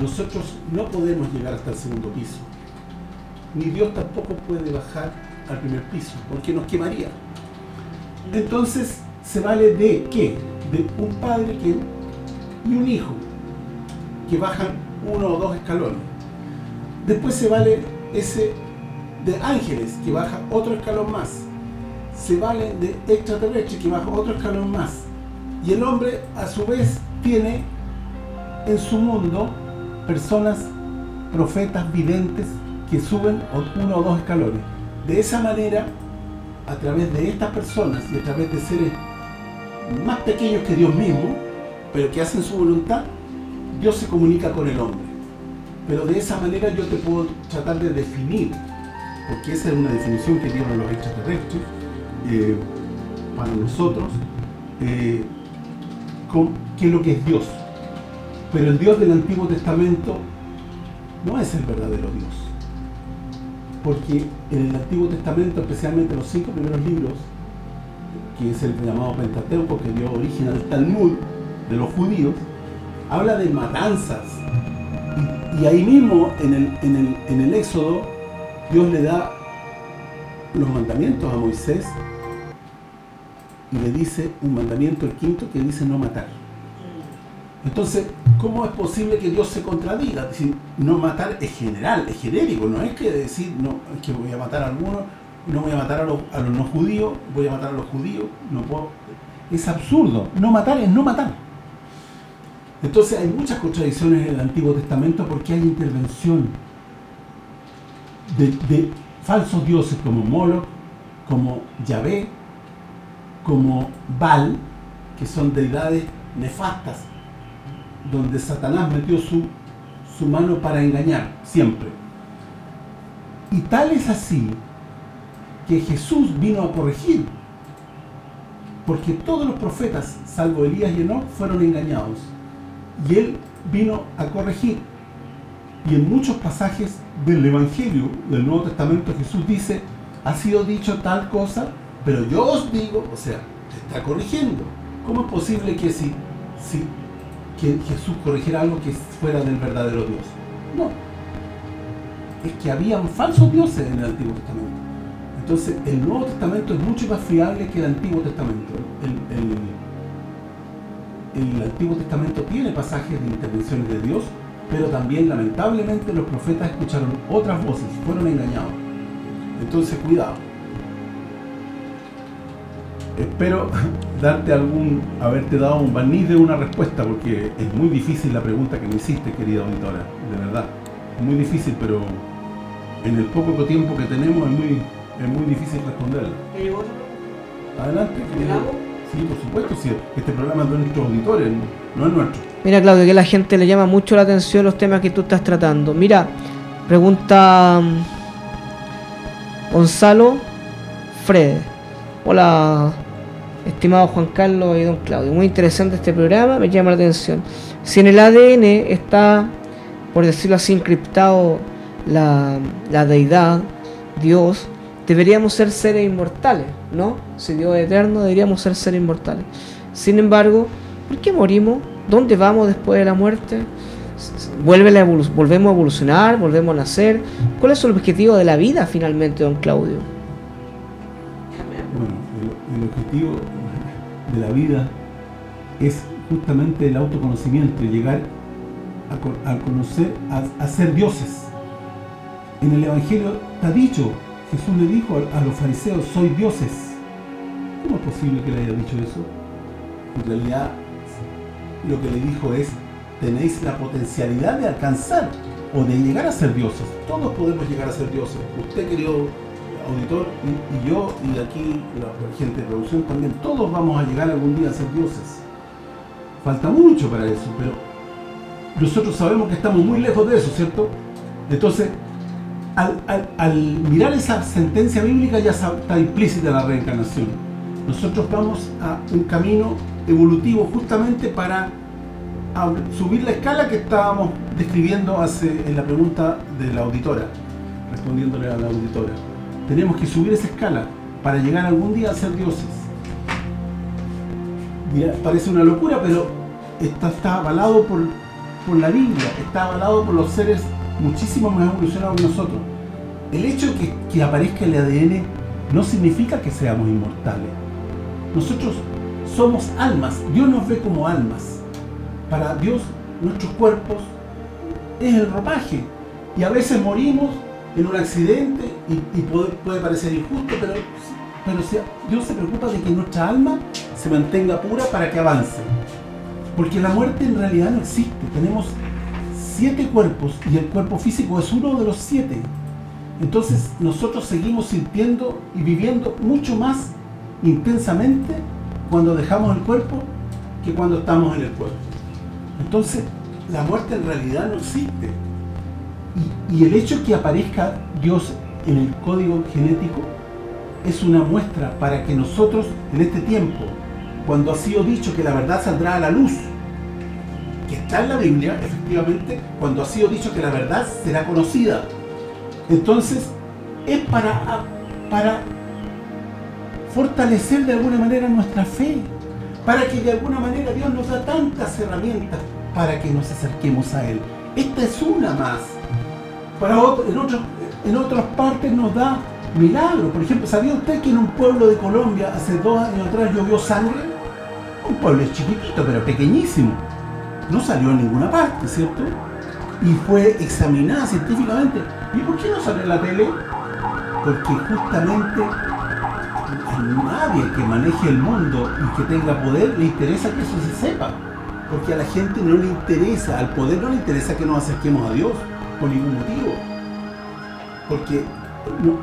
Nosotros no podemos llegar hasta el segundo piso. Ni Dios tampoco puede bajar al primer piso, porque nos quemaría. Entonces, se vale de qué? De un padre y un hijo, que bajan uno o dos escalones. Después se vale ese de ángeles, que baja otro escalón más. Se vale de extraterrestres, que baja otro escalón más. Y el hombre, a su vez, tiene en su mundo personas, profetas, videntes, que suben uno o dos escalones. De esa manera, a través de estas personas y a través de seres más pequeños que Dios mismo, pero que hacen su voluntad, Dios se comunica con el hombre. Pero de esa manera yo te puedo tratar de definir, porque esa es una definición que dieron los extraterrestres eh, para nosotros, eh, qué es lo que es Dios. Pero el Dios del Antiguo Testamento no es el verdadero Dios. Porque en el Antiguo Testamento, especialmente los cinco primeros libros, que es el llamado Pentateuco, que dio origen al Talmud de los judíos, habla de matanzas. Y, ahí mismo, en el, en, el, en el Éxodo, Dios le da los mandamientos a Moisés y le dice un mandamiento, el quinto, que dice no matar. Entonces, ¿cómo es posible que Dios se contradiga? decir, no matar es general, es genérico, no es que decir, es que voy a matar a algunos, no voy a matar a los, no judíos, voy a matar a los judíos, no puedo. Es absurdo, no matar es no matar. Entonces hay muchas contradicciones en el Antiguo Testamento porque hay intervención de, de falsos dioses como Moloch, como Yahvé, como Baal, que son deidades nefastas, donde Satanás metió su, su mano para engañar, siempre. Y tal es así que Jesús vino a corregir, porque todos los profetas, salvo Elías y Enoch, fueron engañados. Y él vino a corregir. Y en muchos pasajes del Evangelio, del Nuevo Testamento, Jesús dice, ha sido dicho tal cosa, pero yo os digo, o sea, está corrigiendo. ¿Cómo es posible que si, si que Jesús corrigiera algo que fuera del verdadero Dios. No. Es que habían falsos dioses en el Antiguo Testamento. Entonces, el Nuevo Testamento es mucho más fiable que el Antiguo Testamento. El, el Antiguo Testamento tiene pasajes de intervenciones de Dios, pero también, lamentablemente, los profetas escucharon otras voces, fueron engañados. Entonces, cuidado espero darte algún, haberte dado un barniz de una respuesta, porque es muy difícil la pregunta que me hiciste, querida auditora, de verdad. Es muy difícil, pero en el poco tiempo que tenemos es muy, es muy difícil responderla. Adelante, Sí, por supuesto, sí. Este programa es de nuestros auditores, no es nuestro. Mira, Claudio, que la gente le llama mucho la atención los temas que tú estás tratando. Mira, pregunta mm, Gonzalo Fred. Hola, estimado Juan Carlos y don Claudio. Muy interesante este programa, me llama la atención. Si en el ADN está, por decirlo así, encriptado la, deidad, Dios, deberíamos ser seres inmortales, ¿no? Si Dios es eterno, deberíamos ser seres inmortales. Sin embargo, ¿por qué morimos? ¿Dónde vamos después de la muerte? ¿Vuelve la ¿Volvemos a evolucionar? ¿Volvemos a nacer? ¿Cuál es el objetivo de la vida finalmente, don Claudio? Bueno, el objetivo de la vida es justamente el autoconocimiento, llegar a, conocer, a, ser dioses. En el Evangelio está dicho, Jesús le dijo a, los fariseos, soy dioses. ¿Cómo es posible que le haya dicho eso? En realidad, lo que le dijo es, tenéis la potencialidad de alcanzar o de llegar a ser dioses. Todos podemos llegar a ser dioses. Usted, querido auditor y, yo y aquí la gente de producción también, todos vamos a llegar algún día a ser dioses. Falta mucho para eso, pero nosotros sabemos que estamos muy lejos de eso, ¿cierto? Entonces, al, mirar esa sentencia bíblica ya está implícita la reencarnación. Nosotros vamos a un camino evolutivo justamente para subir la escala que estábamos describiendo hace en la pregunta de la auditora, respondiéndole a la auditora. Tenemos que subir esa escala para llegar algún día a ser dioses. parece una locura, pero está, está avalado por, por la Biblia, está avalado por los seres muchísimo más evolucionados que nosotros. El hecho de que, que aparezca el ADN no significa que seamos inmortales. Nosotros somos almas, Dios nos ve como almas. Para Dios, nuestros cuerpos es el ropaje. Y a veces morimos en un accidente y, puede, parecer injusto, pero, Dios se preocupa de que nuestra alma se mantenga pura para que avance. Porque la muerte en realidad no existe. Tenemos siete cuerpos y el cuerpo físico es uno de los siete. Entonces nosotros seguimos sintiendo y viviendo mucho más intensamente cuando dejamos el cuerpo que cuando estamos en el cuerpo. Entonces, la muerte en realidad no existe. Y, el hecho que aparezca Dios en el código genético es una muestra para que nosotros en este tiempo, cuando ha sido dicho que la verdad saldrá a la luz, que está en la Biblia, efectivamente, cuando ha sido dicho que la verdad será conocida. Entonces, es para, para fortalecer de alguna manera nuestra fe, para que de alguna manera Dios nos da tantas herramientas para que nos acerquemos a Él. Esta es una más. En, otras partes nos da milagros. Por ejemplo, ¿sabía usted que en un pueblo de Colombia hace dos años atrás llovió sangre? Un pueblo chiquitito, pero pequeñísimo. No salió en ninguna parte, ¿cierto? Y fue examinada científicamente. ¿Y por qué no salió en la tele? Porque justamente a nadie que maneje el mundo y que tenga poder le interesa que eso se sepa. Porque a la gente no le interesa, al poder no le interesa que nos acerquemos a Dios por ningún motivo. Porque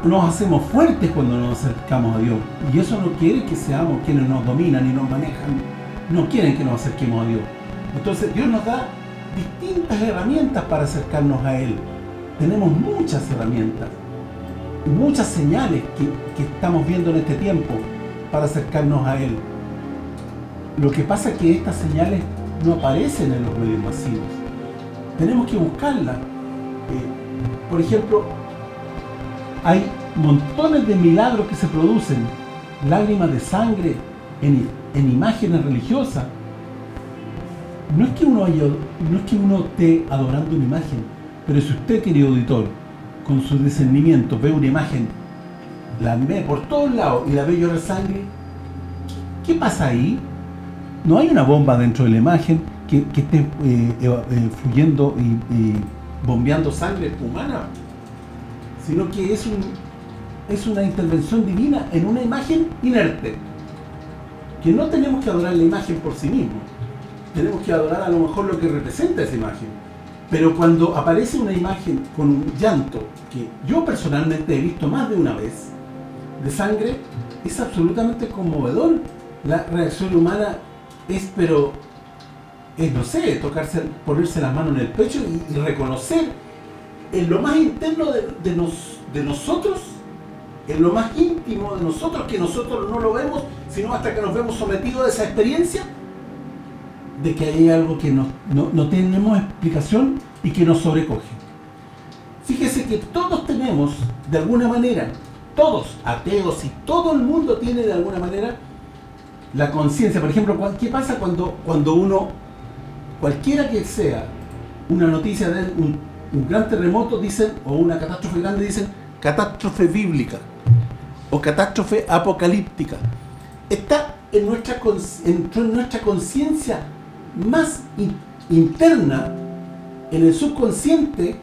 nos hacemos fuertes cuando nos acercamos a Dios. Y eso no quiere que seamos quienes nos dominan y nos manejan. No quieren que nos acerquemos a Dios. Entonces Dios nos da distintas herramientas para acercarnos a Él. Tenemos muchas herramientas muchas señales que, estamos viendo en este tiempo para acercarnos a Él. Lo que pasa es que estas señales no aparecen en los medios masivos. Tenemos que buscarlas. Eh, por ejemplo, hay montones de milagros que se producen, lágrimas de sangre en, en imágenes religiosas. No es que uno no es que uno esté adorando una imagen, pero si usted, querido auditor, con su discernimiento ve una imagen, la ve por todos lados y la ve llorar sangre, ¿qué pasa ahí? No hay una bomba dentro de la imagen que, esté eh, eh, fluyendo y, bombeando sangre humana, sino que es, un, es una intervención divina en una imagen inerte. Que no tenemos que adorar la imagen por sí mismo, tenemos que adorar a lo mejor lo que representa esa imagen pero cuando aparece una imagen con un llanto, que yo personalmente he visto más de una vez, de sangre, es absolutamente conmovedor. La reacción humana es, pero, es, no sé, tocarse, ponerse la mano en el pecho y, reconocer en lo más interno de, nos, de nosotros, en lo más íntimo de nosotros, que nosotros no lo vemos, sino hasta que nos vemos sometidos a esa experiencia, de que hay algo que no, no, tenemos explicación y que nos sobrecoge. Fíjese que todos tenemos, de alguna manera, todos, ateos y todo el mundo tiene de alguna manera la conciencia. Por ejemplo, ¿qué pasa cuando, cuando uno, cualquiera que sea, una noticia de un, gran terremoto, dicen, o una catástrofe grande, dicen, catástrofe bíblica, o catástrofe apocalíptica. Está en nuestra, en nuestra conciencia más interna, en el subconsciente,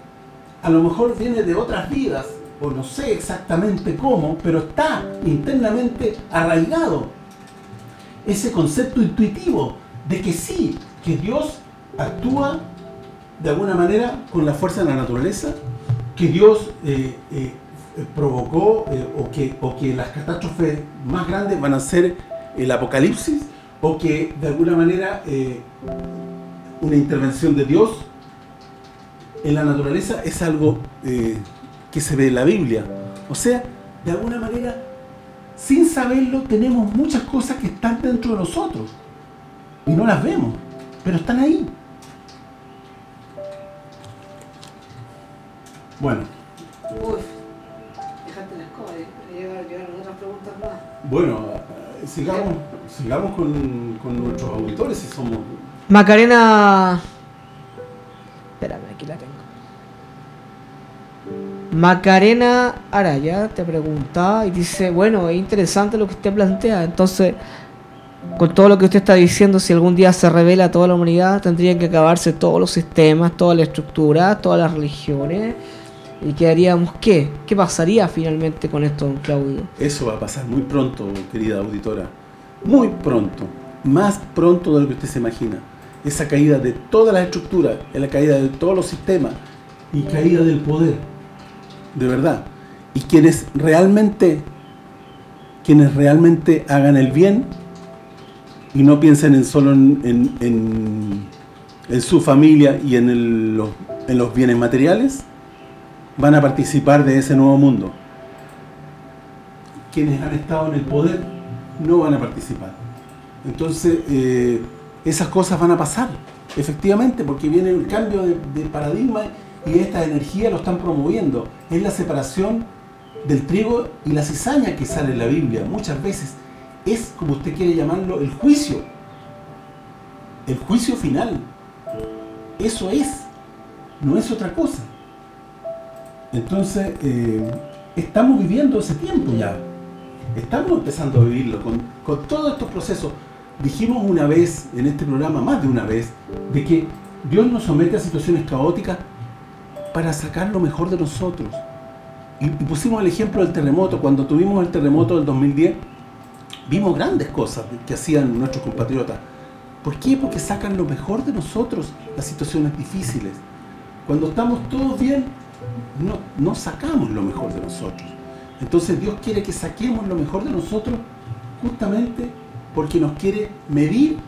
a lo mejor viene de otras vidas, o no sé exactamente cómo, pero está internamente arraigado ese concepto intuitivo de que sí, que Dios actúa de alguna manera con la fuerza de la naturaleza, que Dios eh, eh, provocó eh, o, que, o que las catástrofes más grandes van a ser el apocalipsis, o que de alguna manera una intervención de Dios en la naturaleza es algo que se ve en la Biblia. O sea, de alguna manera, sin saberlo, tenemos muchas cosas que están dentro de nosotros y no las vemos, pero están ahí. Bueno. Uf, dejaste las cosas, llegar, llegar otras preguntas más. Bueno, sigamos, sigamos con, con nuestros auditores si somos... Macarena... Espérame, aquí la tengo. Macarena Araya te pregunta y dice, bueno, es interesante lo que usted plantea, entonces, con todo lo que usted está diciendo, si algún día se revela toda la humanidad, tendrían que acabarse todos los sistemas, toda la estructura, todas las religiones, ¿Y quedaríamos qué? ¿Qué pasaría finalmente con esto, don Claudio? Eso va a pasar muy pronto, querida auditora. Muy pronto. Más pronto de lo que usted se imagina. Esa caída de todas las estructuras, la caída de todos los sistemas y caída del poder. De verdad. Y quienes realmente quienes realmente hagan el bien y no piensen en solo en, en, su familia y en, los, en los bienes materiales, van a participar de ese nuevo mundo. Quienes han estado en el poder no van a participar. Entonces, eh, esas cosas van a pasar, efectivamente, porque viene el cambio de, de paradigma y esta energía lo están promoviendo. Es la separación del trigo y la cizaña que sale en la Biblia. Muchas veces es, como usted quiere llamarlo, el juicio. El juicio final. Eso es. No es otra cosa. Entonces, eh, estamos viviendo ese tiempo ya. Estamos empezando a vivirlo con, con todos estos procesos. Dijimos una vez en este programa, más de una vez, de que Dios nos somete a situaciones caóticas para sacar lo mejor de nosotros. Y, pusimos el ejemplo del terremoto. Cuando tuvimos el terremoto del 2010, vimos grandes cosas que hacían nuestros compatriotas. ¿Por qué? Porque sacan lo mejor de nosotros las situaciones difíciles. Cuando estamos todos bien, no, no sacamos lo mejor de nosotros. Entonces Dios quiere que saquemos lo mejor de nosotros justamente porque nos quiere medir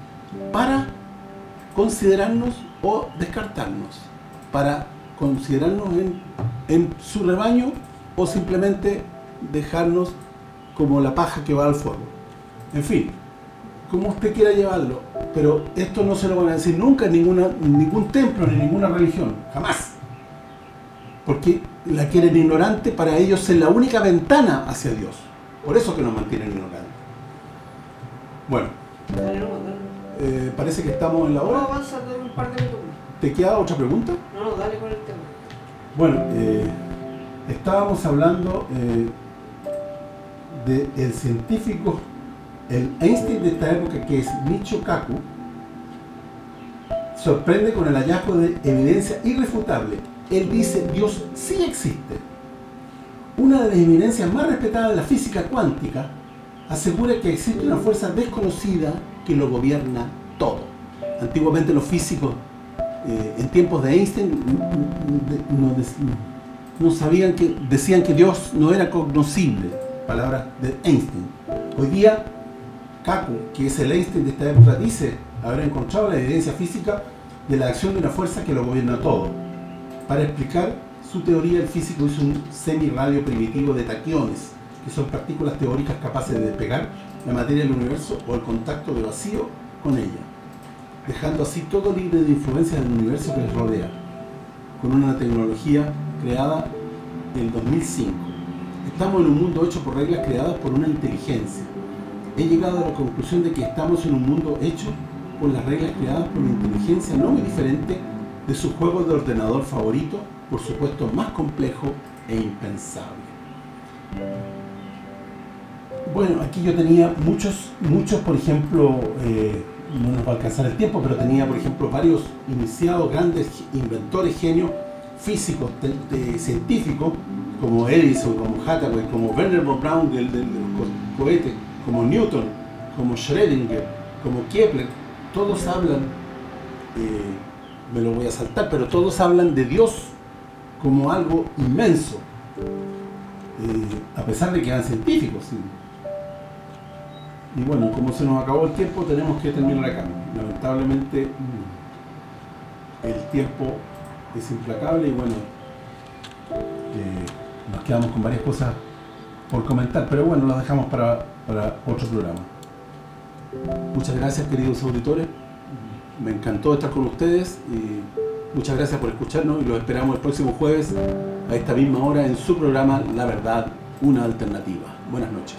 para considerarnos o descartarnos, para considerarnos en, en su rebaño o simplemente dejarnos como la paja que va al fuego. En fin, como usted quiera llevarlo, pero esto no se lo van a decir nunca en ninguna, ningún templo, ni ninguna religión, jamás. Porque la quieren ignorante, para ellos es la única ventana hacia Dios. Por eso que nos mantienen ignorantes. Bueno, eh, parece que estamos en la hora. ¿Te queda otra pregunta? No, no, dale con el tema. Bueno, eh, estábamos hablando eh, del científico, el Einstein de esta época, que es Michio Kaku, sorprende con el hallazgo de evidencia irrefutable. Él dice, Dios sí existe. Una de las evidencias más respetadas de la física cuántica asegura que existe una fuerza desconocida que lo gobierna todo. Antiguamente los físicos, eh, en tiempos de Einstein, no, no sabían que decían que Dios no era cognoscible, palabras de Einstein. Hoy día Kaku, que es el Einstein de esta época, dice haber encontrado la evidencia física de la acción de una fuerza que lo gobierna todo. Para explicar su teoría, el físico hizo un semirradio primitivo de taquiones, que son partículas teóricas capaces de despegar la materia del universo o el contacto de vacío con ella, dejando así todo libre de influencia del universo que les rodea, con una tecnología creada en el 2005. Estamos en un mundo hecho por reglas creadas por una inteligencia. He llegado a la conclusión de que estamos en un mundo hecho por las reglas creadas por una inteligencia no muy diferente de su juego de ordenador favorito, por supuesto más complejo e impensable. Bueno, aquí yo tenía muchos, muchos por ejemplo, eh, no nos va a alcanzar el tiempo, pero tenía por ejemplo varios iniciados, grandes inventores, genios, físicos, científicos, como Edison, como Hathaway, como Werner von Braun del, del, como Newton, como Schrödinger, como Kepler, todos hablan, eh, me lo voy a saltar, pero todos hablan de Dios como algo inmenso, eh, a pesar de que eran científicos. Y bueno, como se nos acabó el tiempo, tenemos que terminar acá. Lamentablemente, mm, el tiempo es implacable y bueno, eh, nos quedamos con varias cosas por comentar, pero bueno, las dejamos para, para otro programa. Muchas gracias queridos auditores, me encantó estar con ustedes y muchas gracias por escucharnos y los esperamos el próximo jueves a esta misma hora en su programa La Verdad, una alternativa. Buenas noches.